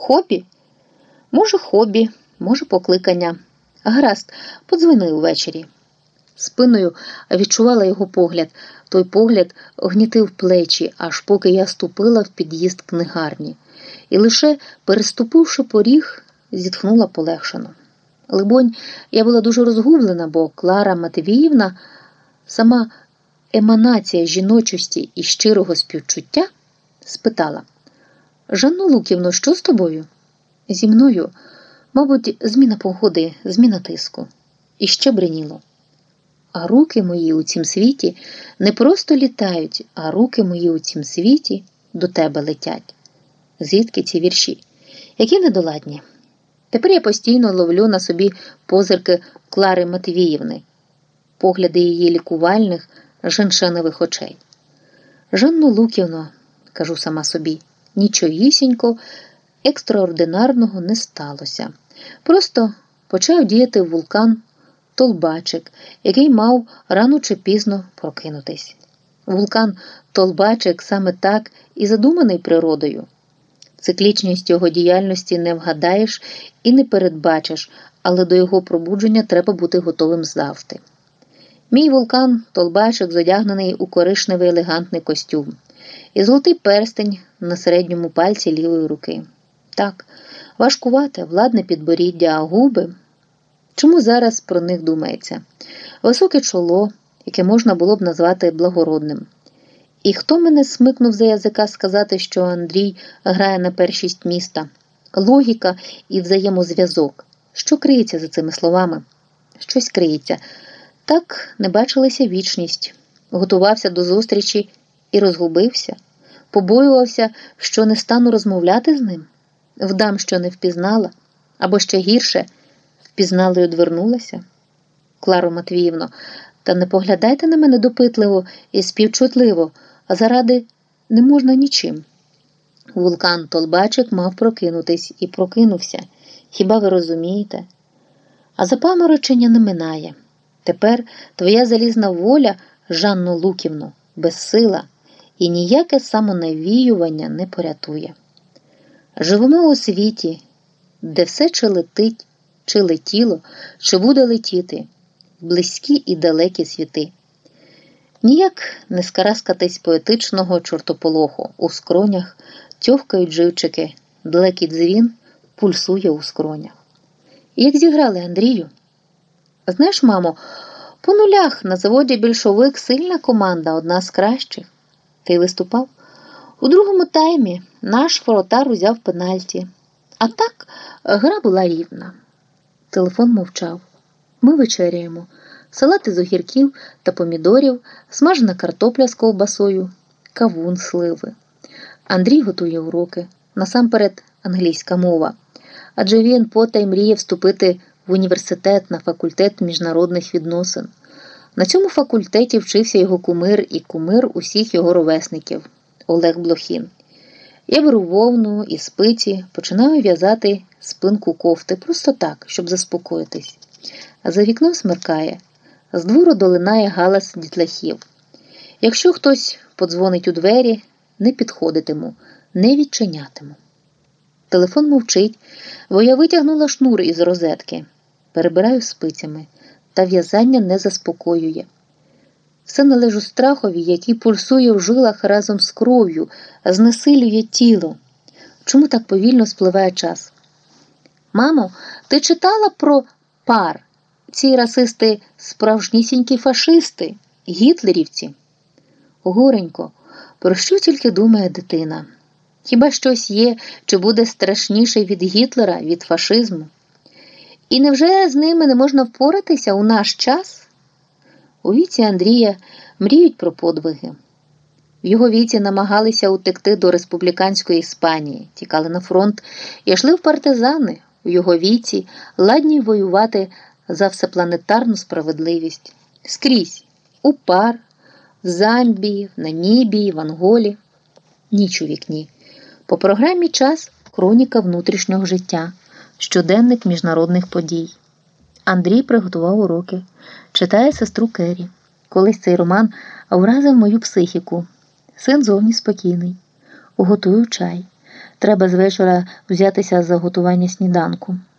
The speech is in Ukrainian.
Хобі? Може, хобі, може, покликання. Гаразд, подзвони увечері. Спиною відчувала його погляд. Той погляд гнітив плечі, аж поки я ступила в під'їзд книгарні, і лише переступивши поріг, зітхнула полегшено. Либонь, я була дуже розгублена, бо Клара Матвіївна, сама еманація жіночості і щирого співчуття, спитала: Жанну Луківну, що з тобою? Зі мною, мабуть, зміна погоди, зміна тиску. І ще бриніло. А руки мої у цім світі не просто літають, а руки мої у цім світі до тебе летять. Звідки ці вірші? Які недоладні. Тепер я постійно ловлю на собі позирки Клари Матвіївни, погляди її лікувальних, женшенових очей. Жанну Луківно, кажу сама собі, нічогісінько екстраординарного не сталося. Просто почав діяти вулкан Толбачик, який мав рано чи пізно прокинутись. Вулкан Толбачик саме так і задуманий природою. Циклічність його діяльності не вгадаєш і не передбачиш, але до його пробудження треба бути готовим завжди. Мій вулкан Толбачик зодягнений у коришневий елегантний костюм і золотий перстень на середньому пальці лівої руки. Так, важкувате, владне підборіддя, а губи. Чому зараз про них думається? Високе чоло, яке можна було б назвати благородним. І хто мене смикнув за язика сказати, що Андрій грає на першість міста? Логіка і взаємозв'язок. Що криється за цими словами? Щось криється. Так не бачилася вічність, готувався до зустрічі і розгубився, побоювався, що не стану розмовляти з ним, вдам, що не впізнала, або ще гірше, впізнала й одвернулася. Кларо Матвіївно, та не поглядайте на мене допитливо і співчутливо, а заради не можна нічим. Вулкан Толбачик мав прокинутись і прокинувся. Хіба ви розумієте? А запаморочення не минає. Тепер твоя залізна воля, Жанну Луківну, безсила, і ніяке самонавіювання не порятує. Живемо у світі, де все чи летить, чи летіло, чи буде летіти, близькі і далекі світи. Ніяк не скараскатись поетичного чортополоху у скронях, тьохкають живчики, далекий дзвін пульсує у скронях. Як зіграли Андрію? Знаєш, мамо, по нулях на заводі більшовик сильна команда, одна з кращих. Ти виступав? У другому таймі наш воротар узяв пенальті. А так гра була рівна. Телефон мовчав. Ми вечеряємо. Салати з огірків та помідорів, смажена картопля з ковбасою, кавун сливи. Андрій готує уроки, насамперед англійська мова. Адже він потай мріє вступити в університет на факультет міжнародних відносин. На цьому факультеті вчився його кумир і кумир усіх його ровесників Олег Блохін. Я беру вовну і спиці, починаю в'язати спинку кофти просто так, щоб заспокоїтись. За вікном смеркає, з двору долинає галас дітлахів. Якщо хтось подзвонить у двері, не підходитиму, не відчинятиму. Телефон мовчить, бо я витягнула шнур із розетки, перебираю спицями, та в'язання не заспокоює. Все належу страхові, який пульсує в жилах разом з кров'ю, знесилює тіло. Чому так повільно спливає час? Мамо, ти читала про пар? Ці расисти справжнісінькі фашисти, гітлерівці? Горенько, про що тільки думає дитина? Хіба щось є, чи буде страшніше від Гітлера, від фашизму? І невже з ними не можна впоратися у наш час? У віці Андрія мріють про подвиги. В його віці намагалися утекти до республіканської Іспанії, тікали на фронт і йшли в партизани у його віці, ладні воювати за всепланетарну справедливість. Скрізь у пар, в Замбії, в Намібії, в Анголі. Ніч у вікні. По програмі час хроніка внутрішнього життя, щоденник міжнародних подій. Андрій приготував уроки, читає сестру Кері. Колись цей роман вразив мою психіку. Син зовні спокійний. Готую чай. Треба з вечора взятися за готування сніданку.